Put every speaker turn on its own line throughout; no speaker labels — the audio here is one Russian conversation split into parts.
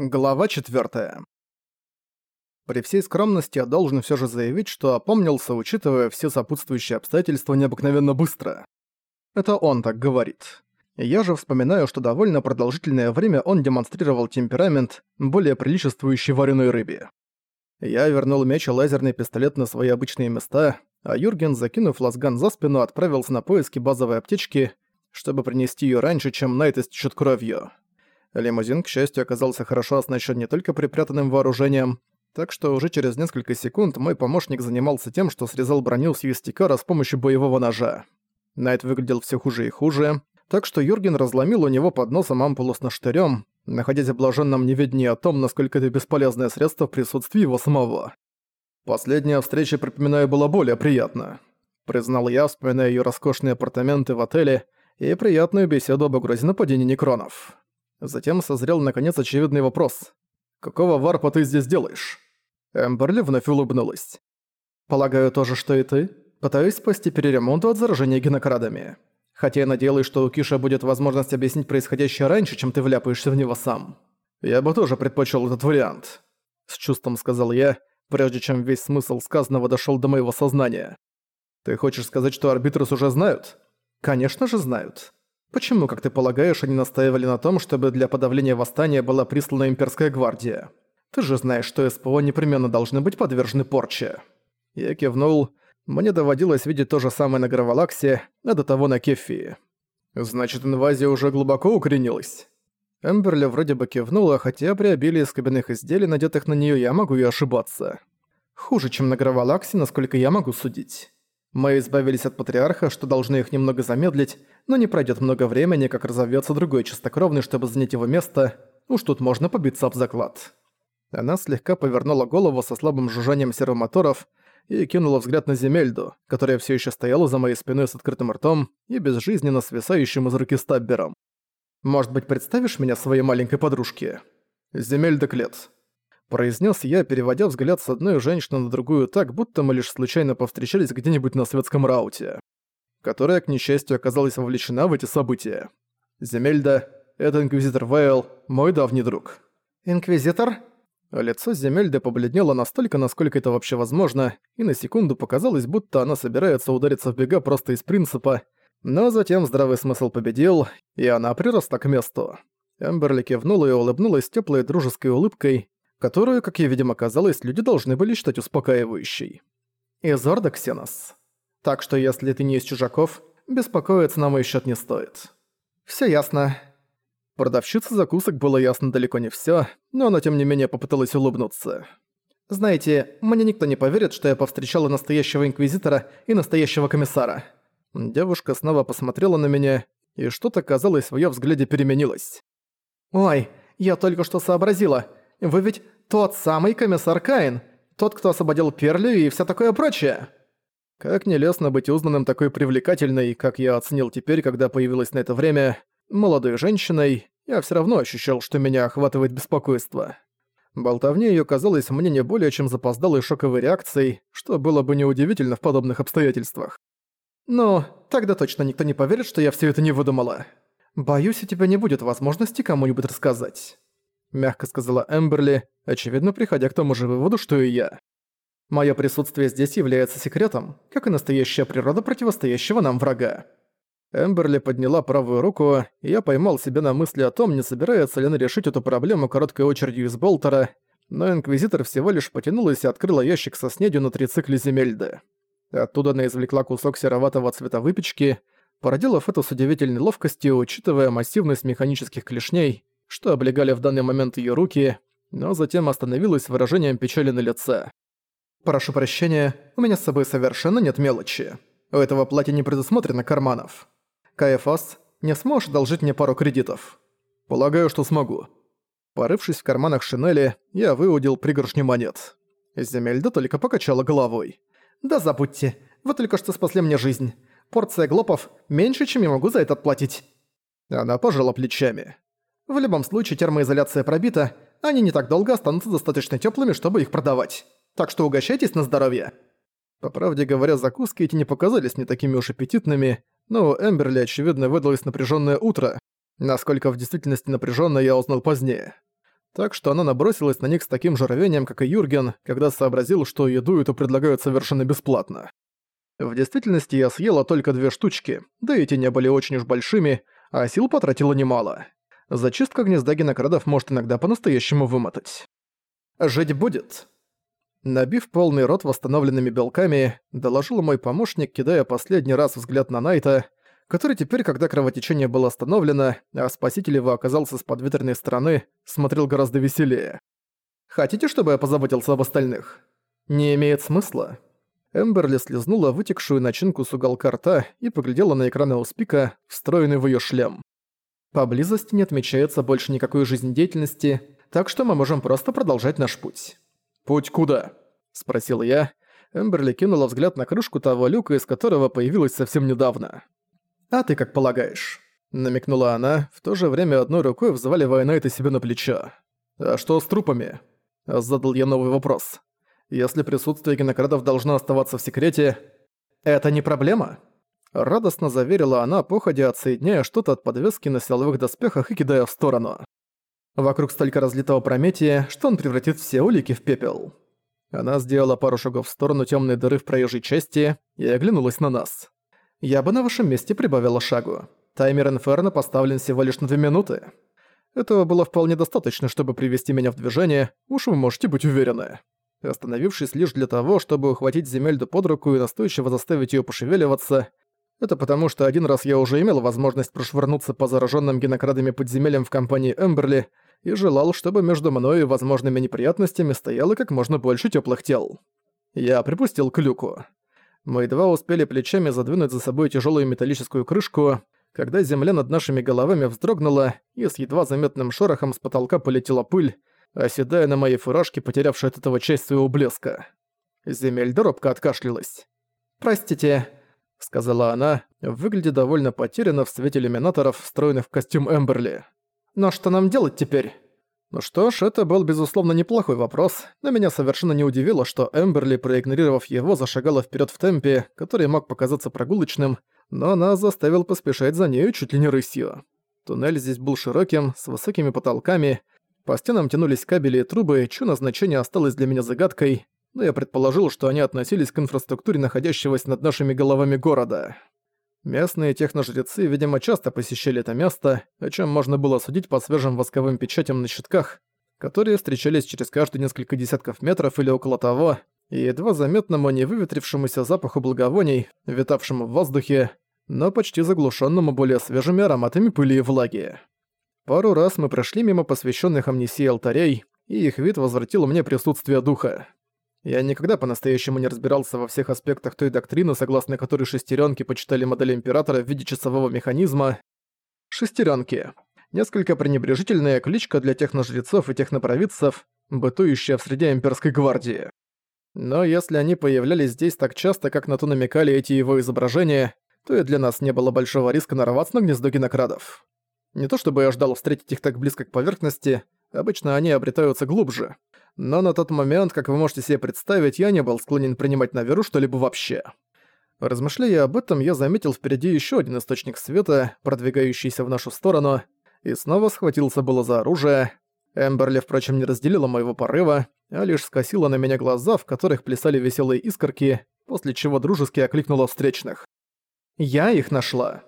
Глава 4. При всей скромности я должен все же заявить, что опомнился, учитывая все сопутствующие обстоятельства необыкновенно быстро. Это он так говорит. Я же вспоминаю, что довольно продолжительное время он демонстрировал темперамент, более приличествующий вареной рыбе. Я вернул меч и лазерный пистолет на свои обычные места, а Юрген, закинув лазган за спину, отправился на поиски базовой аптечки, чтобы принести ее раньше, чем Найт истечет кровью. Лимузин, к счастью, оказался хорошо оснащен не только припрятанным вооружением, так что уже через несколько секунд мой помощник занимался тем, что срезал броню с Юстикара с помощью боевого ножа. Найт выглядел все хуже и хуже, так что Юрген разломил у него под носом ампулу с наштырём, находясь в блаженном неведении о том, насколько это бесполезное средство в присутствии его самого. «Последняя встреча, припоминаю, была более приятна», — признал я, вспоминая ее роскошные апартаменты в отеле и приятную беседу об угрозе нападения некронов. Затем созрел наконец очевидный вопрос. «Какого варпа ты здесь делаешь?» Эмберли вновь улыбнулась. «Полагаю, то же, что и ты. Пытаюсь спасти переремонту от заражения генокрадами. Хотя я надеялась, что у Киша будет возможность объяснить происходящее раньше, чем ты вляпаешься в него сам. Я бы тоже предпочел этот вариант», — с чувством сказал я, прежде чем весь смысл сказанного дошел до моего сознания. «Ты хочешь сказать, что арбитрус уже знают?» «Конечно же знают. Почему, как ты полагаешь, они настаивали на том, чтобы для подавления восстания была прислана имперская гвардия? Ты же знаешь, что СПО непременно должны быть подвержены порче». Я кивнул. Мне доводилось видеть то же самое на Гравалаксе, а до того на Кефии. «Значит, инвазия уже глубоко укоренилась?» Эмберли вроде бы кивнула, хотя при обилии скобяных изделий, надетых на нее, я могу и ошибаться. Хуже, чем на Гравалаксе, насколько я могу судить. Мы избавились от патриарха, что должны их немного замедлить, но не пройдет много времени, как разовьется другой чистокровный, чтобы занять его место. Уж тут можно побиться об заклад. Она слегка повернула голову со слабым жужжанием сервомоторов и кинула взгляд на Земельду, которая все еще стояла за моей спиной с открытым ртом и безжизненно свисающим из руки стаббером. «Может быть, представишь меня своей маленькой подружке?» «Земельда Клет», произнес я, переводя взгляд с одной женщины на другую так, будто мы лишь случайно повстречались где-нибудь на светском рауте, которая, к несчастью, оказалась вовлечена в эти события. Земельда — это Инквизитор Вейл, мой давний друг. «Инквизитор?» Лицо Земельды побледнело настолько, насколько это вообще возможно, и на секунду показалось, будто она собирается удариться в бега просто из принципа, но затем здравый смысл победил, и она приросла к месту. Эмберли кивнула и улыбнулась теплой дружеской улыбкой, которую, как ей, видимо, казалось, люди должны были считать успокаивающей. Изорда Ксенос. Так что если ты не из чужаков, беспокоиться на мой счет не стоит. Все ясно. Продавщице закусок было ясно далеко не все, но она тем не менее попыталась улыбнуться. Знаете, мне никто не поверит, что я повстречала настоящего инквизитора и настоящего комиссара. Девушка снова посмотрела на меня, и что-то, казалось, в её взгляде переменилось. «Ой, я только что сообразила. Вы ведь тот самый комиссар Каин, тот, кто освободил Перли и все такое прочее». Как нелестно быть узнанным такой привлекательной, как я оценил теперь, когда появилась на это время, молодой женщиной, я все равно ощущал, что меня охватывает беспокойство. Болтовня ее казалась мне не более чем запоздалой шоковой реакцией, что было бы неудивительно в подобных обстоятельствах. Но тогда точно никто не поверит, что я все это не выдумала. Боюсь, у тебя не будет возможности кому-нибудь рассказать мягко сказала Эмберли, очевидно приходя к тому же выводу, что и я. Моё присутствие здесь является секретом, как и настоящая природа противостоящего нам врага. Эмберли подняла правую руку, и я поймал себя на мысли о том, не собирается ли она решить эту проблему короткой очередью из болтера, но Инквизитор всего лишь потянулась и открыла ящик со снедью на трицикле Земельды. Оттуда она извлекла кусок сероватого цвета выпечки, проделав это с удивительной ловкостью, учитывая массивность механических клешней, что облегали в данный момент ее руки, но затем остановилась с выражением печали на лице. «Прошу прощения, у меня с собой совершенно нет мелочи. У этого платья не предусмотрено карманов. Каефас, не сможешь одолжить мне пару кредитов?» «Полагаю, что смогу». Порывшись в карманах шинели, я выудил пригоршню монет. Земельда только покачала головой. «Да забудьте, вы только что спасли мне жизнь. Порция глопов меньше, чем я могу за это отплатить». Она пожала плечами. В любом случае термоизоляция пробита, они не так долго останутся достаточно теплыми, чтобы их продавать. Так что угощайтесь на здоровье. По правде говоря, закуски эти не показались мне такими уж аппетитными, но Эмберли, очевидно, выдалось напряженное утро. Насколько в действительности напряженное, я узнал позднее. так что она набросилась на них с таким же рвением, как и Юрген, когда сообразил, что еду эту предлагают совершенно бесплатно. В действительности я съела только две штучки, да и те не были очень уж большими, а сил потратила немало. Зачистка гнезда генокрадов может иногда по-настоящему вымотать. «Жить будет!» Набив полный рот восстановленными белками, доложил мой помощник, кидая последний раз взгляд на Найта, который теперь, когда кровотечение было остановлено, а спаситель его оказался с подветренной стороны, смотрел гораздо веселее. «Хотите, чтобы я позаботился об остальных?» «Не имеет смысла». Эмберли слезнула вытекшую начинку с уголка рта и поглядела на экран ауспика, встроенный в её шлем. «Поблизости не отмечается больше никакой жизнедеятельности, так что мы можем просто продолжать наш путь». «Путь куда?» – спросил я. Эмберли кинула взгляд на крышку того люка, из которого появилась совсем недавно. «А ты как полагаешь?» – намекнула она, в то же время одной рукой взваливая Найта себе на плечо. «А что с трупами?» – задал я новый вопрос. Если присутствие генокрадов должно оставаться в секрете, это не проблема?» Радостно заверила она, походя отсоединяя что-то от подвески на силовых доспехах и кидая в сторону. Вокруг столько разлитого прометия, что он превратит все улики в пепел. Она сделала пару шагов в сторону темной дыры в проезжей части и оглянулась на нас. «Я бы на вашем месте прибавила шагу. Таймер Инферно поставлен всего лишь на две минуты. Этого было вполне достаточно, чтобы привести меня в движение, уж вы можете быть уверены» остановившись лишь для того, чтобы ухватить Земельду под руку и настойчиво заставить её пошевеливаться. Это потому, что один раз я уже имел возможность прошвырнуться по зараженным генокрадами подземельям в компании Эмберли и желал, чтобы между мной и возможными неприятностями стояло как можно больше тёплых тел. Я припустил к люку. Мы едва успели плечами задвинуть за собой тяжелую металлическую крышку, когда земля над нашими головами вздрогнула, и с едва заметным шорохом с потолка полетела пыль, оседая на моей фуражке, потерявшей от этого часть своего блеска. Земельда робко откашлялась. «Простите», — сказала она, выглядя довольно потерянно в свете иллюминаторов, встроенных в костюм Эмберли. «Но что нам делать теперь?» Ну что ж, это был безусловно неплохой вопрос, но меня совершенно не удивило, что Эмберли, проигнорировав его, зашагала вперед в темпе, который мог показаться прогулочным, но нас заставил поспешать за нею чуть ли не рысью. Туннель здесь был широким, с высокими потолками, по стенам тянулись кабели и трубы, чье назначение осталось для меня загадкой, но я предположил, что они относились к инфраструктуре находящегося над нашими головами города. Местные техножрецы, видимо, часто посещали это место, о чем можно было судить по свежим восковым печатям на щитках, которые встречались через каждые несколько десятков метров или около того, и едва заметному невыветрившемуся запаху благовоний, витавшему в воздухе, но почти заглушенному более свежими ароматами пыли и влаги. Пару раз мы прошли мимо посвященных амнисии алтарей, и их вид возвратил мне присутствие духа. Я никогда по-настоящему не разбирался во всех аспектах той доктрины, согласно которой шестеренки почитали модель Императора в виде часового механизма. Шестеренки. Несколько пренебрежительная кличка для техножрецов и технопровидцев, бытующая в среде имперской гвардии. Но если они появлялись здесь так часто, как на то намекали эти его изображения, то и для нас не было большого риска нарваться на гнездо генокрадов. Не то чтобы я ждал встретить их так близко к поверхности, обычно они обретаются глубже. Но на тот момент, как вы можете себе представить, я не был склонен принимать на веру что-либо вообще. Размышляя об этом, я заметил впереди еще один источник света, продвигающийся в нашу сторону, и снова схватился было за оружие. Эмберли, впрочем, не разделила моего порыва, а лишь скосила на меня глаза, в которых плясали веселые искорки, после чего дружески окликнула встречных. «Я их нашла».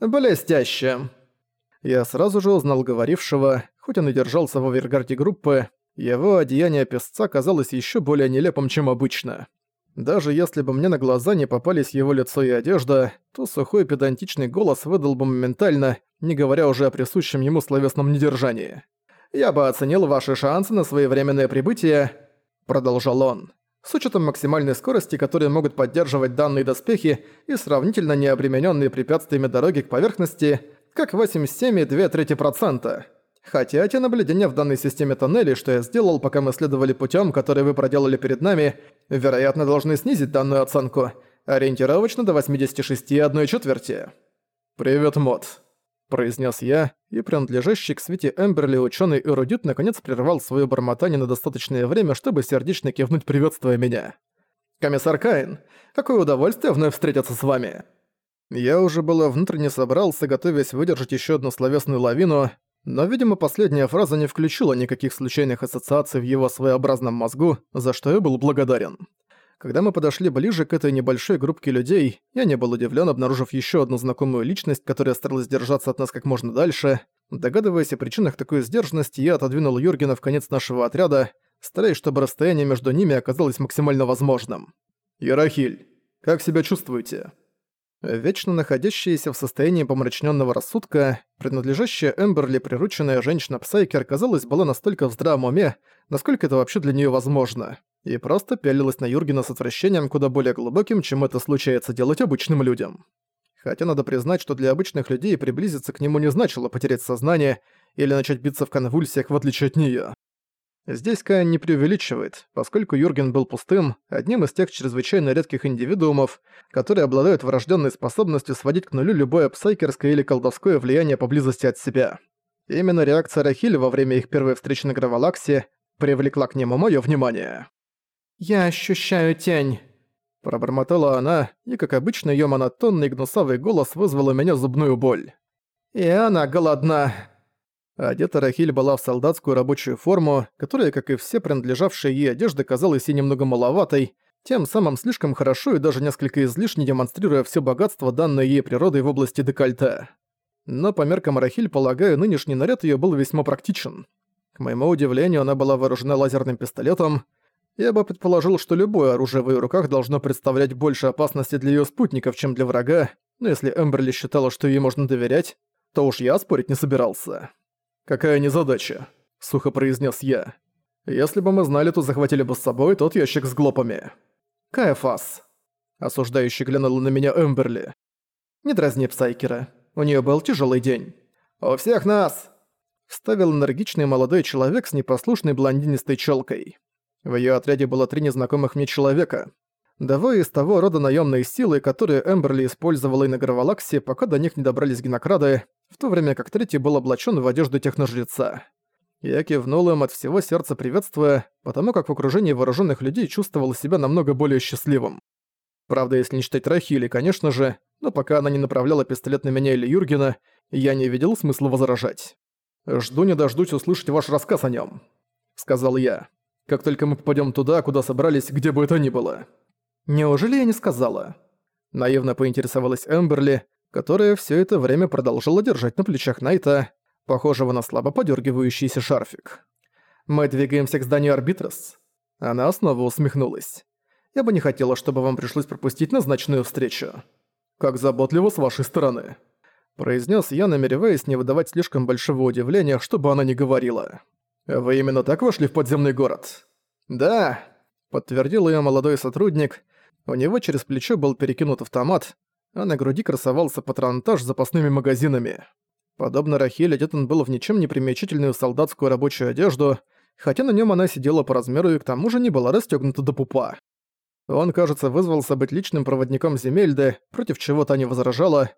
«Блестяще!» Я сразу же узнал говорившего, хоть он и держался в овергарде группы, его одеяние песца казалось еще более нелепым, чем обычно. Даже если бы мне на глаза не попались его лицо и одежда, то сухой педантичный голос выдал бы моментально, не говоря уже о присущем ему словесном недержании. «Я бы оценил ваши шансы на своевременное прибытие», — продолжал он, «с учетом максимальной скорости, которые могут поддерживать данные доспехи и сравнительно необремененные препятствиями дороги к поверхности, как 87,2%. Хотя те наблюдения в данной системе тоннелей, что я сделал, пока мы следовали путем, который вы проделали перед нами, вероятно, должны снизить данную оценку, ориентировочно до 86,1 четверти. «Привет, Мод», — произнес я, и принадлежащий к свете Эмберли ученый эрудит наконец прервал свое бормотание на достаточное время, чтобы сердечно кивнуть, приветствуя меня. «Комиссар Каин, какое удовольствие вновь встретиться с вами!» Я уже было внутренне собрался, готовясь выдержать еще одну словесную лавину, Но, видимо, последняя фраза не включила никаких случайных ассоциаций в его своеобразном мозгу, за что я был благодарен. Когда мы подошли ближе к этой небольшой группке людей, я не был удивлен, обнаружив еще одну знакомую личность, которая старалась держаться от нас как можно дальше. Догадываясь о причинах такой сдержанности, я отодвинул Юргена в конец нашего отряда, стараясь, чтобы расстояние между ними оказалось максимально возможным. «Ярахиль, как себя чувствуете?» Вечно находящаяся в состоянии помрачненного рассудка, принадлежащая Эмберли прирученная женщина Псайкер, казалось, была настолько в здравом уме, насколько это вообще для нее возможно, и просто пялилась на Юргена с отвращением куда более глубоким, чем это случается делать обычным людям. Хотя надо признать, что для обычных людей приблизиться к нему не значило потерять сознание или начать биться в конвульсиях в отличие от неё. Здесь Каин не преувеличивает, поскольку Юрген был пустым, одним из тех чрезвычайно редких индивидуумов, которые обладают врожденной способностью сводить к нулю любое псайкерское или колдовское влияние поблизости от себя. Именно реакция Рахиль во время их первой встречи на Гравалаксе привлекла к нему моё внимание. «Я ощущаю тень», — пробормотала она, и, как обычно, её монотонный гнусавый голос вызвал у меня зубную боль. «И она голодна». Одета Рахиль была в солдатскую рабочую форму, которая, как и все принадлежавшие ей одежды, казалась ей немного маловатой, тем самым слишком хорошо и даже несколько излишне демонстрируя все богатство, данное ей природой в области декольте. Но по меркам Рахиль, полагаю, нынешний наряд её был весьма практичен. К моему удивлению, она была вооружена лазерным пистолетом. Я бы предположил, что любое оружие в её руках должно представлять больше опасности для её спутников, чем для врага, но если Эмберли считала, что ей можно доверять, то уж я спорить не собирался. «Какая незадача», — сухо произнес я. «Если бы мы знали, то захватили бы с собой тот ящик с глопами». «Каэфас», — осуждающий глянула на меня Эмберли. «Не дразни Псайкера. У нее был тяжелый день». «У всех нас!» — вставил энергичный молодой человек с непослушной блондинистой челкой. В ее отряде было три незнакомых мне человека. Двое из того рода наемной силы, которые Эмберли использовала и на Гравалаксе, пока до них не добрались генокрады, в то время как третий был облачен в одежду техножреца. Я кивнул им от всего сердца приветствуя, потому как в окружении вооруженных людей чувствовал себя намного более счастливым. Правда, если не считать Рахили, конечно же, но пока она не направляла пистолет на меня или Юргена, я не видел смысла возражать. «Жду не дождусь услышать ваш рассказ о нем, сказал я. «Как только мы попадем туда, куда собрались, где бы это ни было». «Неужели я не сказала?» Наивно поинтересовалась Эмберли, которая все это время продолжила держать на плечах Найта, похожего на слабо подергивающийся шарфик. «Мы двигаемся к зданию Арбитрос». Она снова усмехнулась. «Я бы не хотела, чтобы вам пришлось пропустить назначенную встречу». «Как заботливо с вашей стороны», – произнес я, намереваясь не выдавать слишком большого удивления, чтобы она не говорила. «Вы именно так вошли в подземный город?» «Да», – подтвердил ее молодой сотрудник. У него через плечо был перекинут автомат, а на груди красовался патронтаж с запасными магазинами. Подобно Рахиль, одет он был в ничем не примечательную солдатскую рабочую одежду, хотя на нем она сидела по размеру и к тому же не была расстегнута до пупа. Он, кажется, вызвался быть личным проводником Земельды, против чего та не возражала,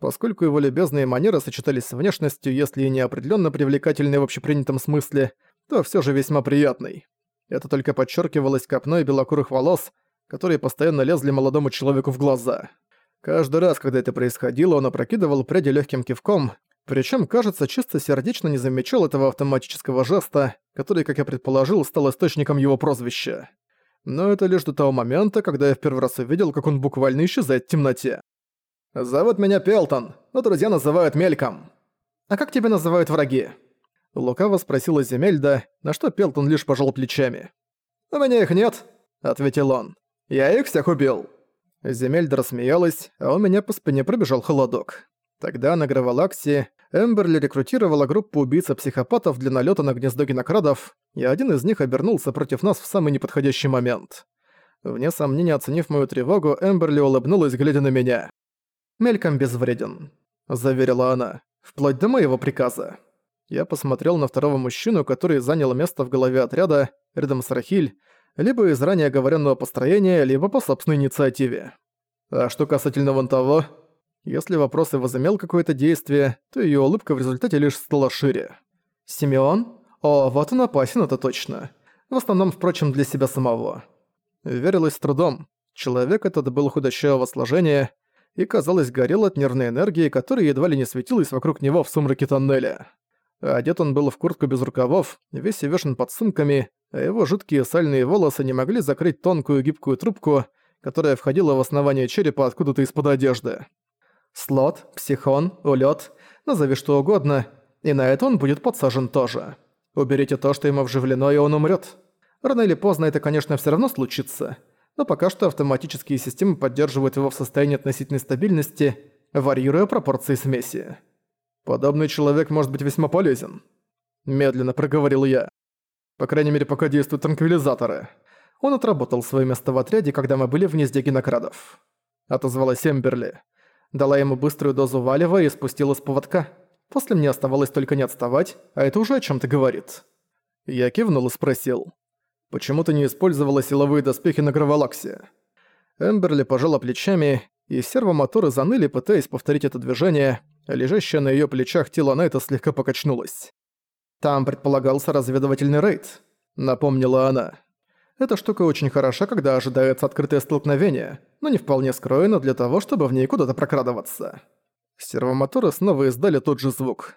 поскольку его любезные манеры сочетались с внешностью, если и не определенно привлекательной в общепринятом смысле, то все же весьма приятной. Это только подчеркивалось копной белокурых волос, которые постоянно лезли молодому человеку в глаза. Каждый раз, когда это происходило, он опрокидывал пряди легким кивком, причем, кажется, чисто сердечно не замечал этого автоматического жеста, который, как я предположил, стал источником его прозвища. Но это лишь до того момента, когда я в первый раз увидел, как он буквально исчезает в темноте. «Зовут меня Пелтон, но друзья называют Мельком». «А как тебя называют враги?» Лукаво спросила Земельда, на что Пелтон лишь пожал плечами. «У меня их нет», — ответил он. «Я их всех убил». Земельда рассмеялась, а у меня по спине пробежал холодок. Тогда на Гравалаксе Эмберли рекрутировала группу убийц-психопатов для налета на гнездо генокрадов, и один из них обернулся против нас в самый неподходящий момент. Вне сомнения оценив мою тревогу, Эмберли улыбнулась, глядя на меня. «Мельком безвреден», — заверила она, — «вплоть до моего приказа». Я посмотрел на второго мужчину, который занял место в голове отряда, рядом с Рахиль, либо из ранее оговоренного построения, либо по собственной инициативе. А что касательно вон того, если вопрос и возымел какое-то действие, то ее улыбка в результате лишь стала шире. «Симеон? О, вот он опасен, это точно. В основном, впрочем, для себя самого». Верилось с трудом. Человек этот был худощавого сложения и, казалось, горел от нервной энергии, которая едва ли не светилась вокруг него в сумраке тоннеля. Одет он был в куртку без рукавов, весь увешан под сумками, а его жидкие сальные волосы не могли закрыть тонкую гибкую трубку, которая входила в основание черепа откуда-то из-под одежды. Слот, психон, улет, назови что угодно, и на это он будет подсажен тоже. Уберите то, что ему вживлено, и он умрет. Рано или поздно это, конечно, все равно случится, но пока что автоматические системы поддерживают его в состоянии относительной стабильности, варьируя пропорции смеси. Подобный человек может быть весьма полезен. Медленно проговорил я. По крайней мере, пока действуют транквилизаторы. Он отработал свое место в отряде, когда мы были в гнезде генокрадов. Отозвалась Эмберли. Дала ему быструю дозу валева и спустила с поводка. После мне оставалось только не отставать, а это уже о чем то говорит. Я кивнул и спросил. «Почему ты не использовала силовые доспехи на Гравалаксе?» Эмберли пожала плечами, и сервомоторы заныли, пытаясь повторить это движение, лежащее на её плечах тело Найта слегка покачнулось. «Там предполагался разведывательный рейд», — напомнила она. Эта штука очень хороша, когда ожидается открытое столкновение, но не вполне скроена для того, чтобы в ней куда-то прокрадываться. Сервомоторы снова издали тот же звук.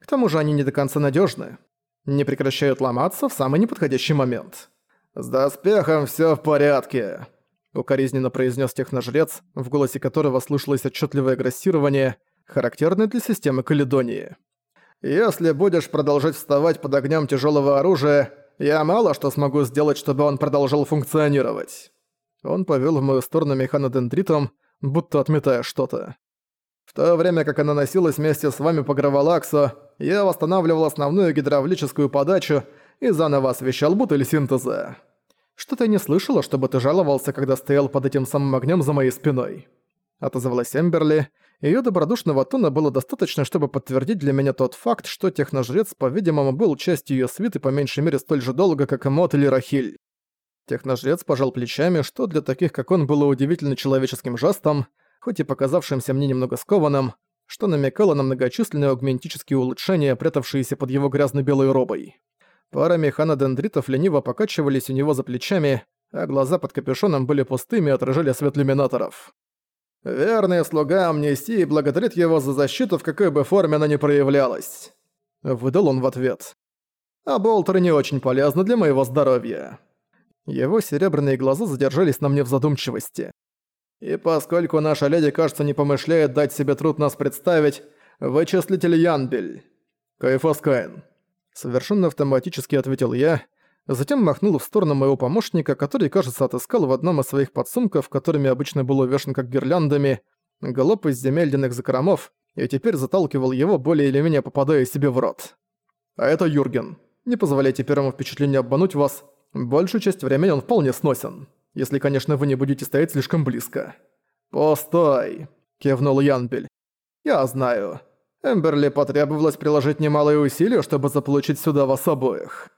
К тому же они не до конца надежны, не прекращают ломаться в самый неподходящий момент. «С доспехом все в порядке», — укоризненно произнес техножрец, в голосе которого слышалось отчетливое агрессирование, характерное для системы Каледонии. «Если будешь продолжать вставать под огнем тяжелого оружия, я мало что смогу сделать, чтобы он продолжал функционировать». Он повел в мою сторону механодендритом, будто отметая что-то. В то время как она носилась вместе с вами по Гравалаксу, я восстанавливал основную гидравлическую подачу и заново освещал бутыль синтеза. Что-то не слышала, чтобы ты жаловался, когда стоял под этим самым огнем за моей спиной. Отозвалась Эмберли. Её добродушного тона было достаточно, чтобы подтвердить для меня тот факт, что техножрец, по-видимому, был частью её свиты по меньшей мере столь же долго, как и Мот или Рахиль. Техножрец пожал плечами, что для таких, как он, было удивительно человеческим жестом, хоть и показавшимся мне немного скованным, что намекало на многочисленные аугментические улучшения, прятавшиеся под его грязно-белой робой. Пара механодендритов лениво покачивались у него за плечами, а глаза под капюшоном были пустыми и отражали свет люминаторов. «Верный слуга амнистии благодарит его за защиту, в какой бы форме она ни проявлялась», — выдал он в ответ. «А болтеры не очень полезны для моего здоровья». Его серебряные глаза задержались на мне в задумчивости. «И поскольку наша леди, кажется, не помышляет дать себе труд нас представить, вычислитель Янбель. Кайфоскайн». Совершенно автоматически ответил я, затем махнул в сторону моего помощника, который, кажется, отыскал в одном из своих подсумков, которыми обычно был увешан как гирляндами, голоб из земельных закромов, и теперь заталкивал его, более или менее попадая себе в рот. А это Юрген. Не позволяйте первому впечатлению обмануть вас. Большую часть времени он вполне сносен. Если, конечно, вы не будете стоять слишком близко. «Постой!» – кивнул Янбель. «Я знаю. Эмберли потребовалось приложить немалые усилия, чтобы заполучить сюда вас обоих».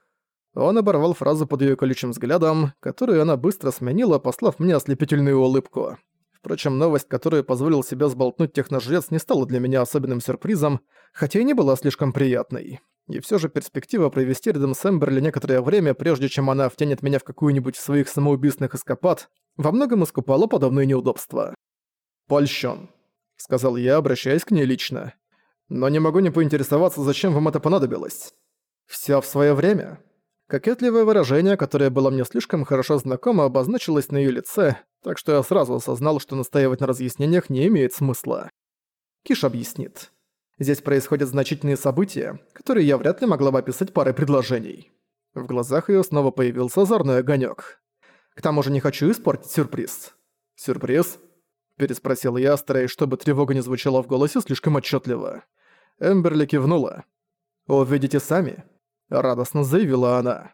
Он оборвал фразу под её колючим взглядом, которую она быстро сменила, послав мне ослепительную улыбку. Впрочем, новость, которую позволил себе сболтнуть техножрец, не стала для меня особенным сюрпризом, хотя и не была слишком приятной. И всё же перспектива провести рядом с Эмберли некоторое время, прежде чем она втянет меня в какую-нибудь из своих самоубийственных эскапад, во многом искупала подобные неудобства. «Польщен», — сказал я, обращаясь к ней лично. «Но не могу не поинтересоваться, зачем вам это понадобилось?» «Всё в своё время». Кокетливое выражение, которое было мне слишком хорошо знакомо, обозначилось на её лице, так что я сразу осознал, что настаивать на разъяснениях не имеет смысла. Киш объяснит. Здесь происходят значительные события, которые я вряд ли могла бы описать парой предложений. В глазах её снова появился озорной огонёк. К тому же не хочу испортить сюрприз. «Сюрприз?» – переспросил я, стараясь, чтобы тревога не звучала в голосе слишком отчётливо. Эмберли кивнула. «Увидите сами», – радостно заявила она.